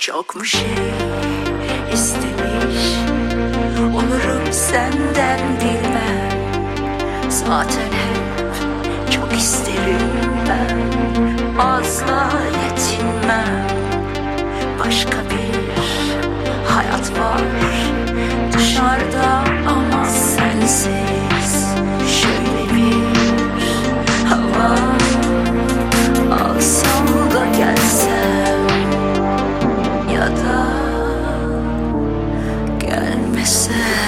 Çok mu şey istemiş. Olurum senden bilmem. Zaten hep çok isterim ben. Asla yetinmem. Başka myself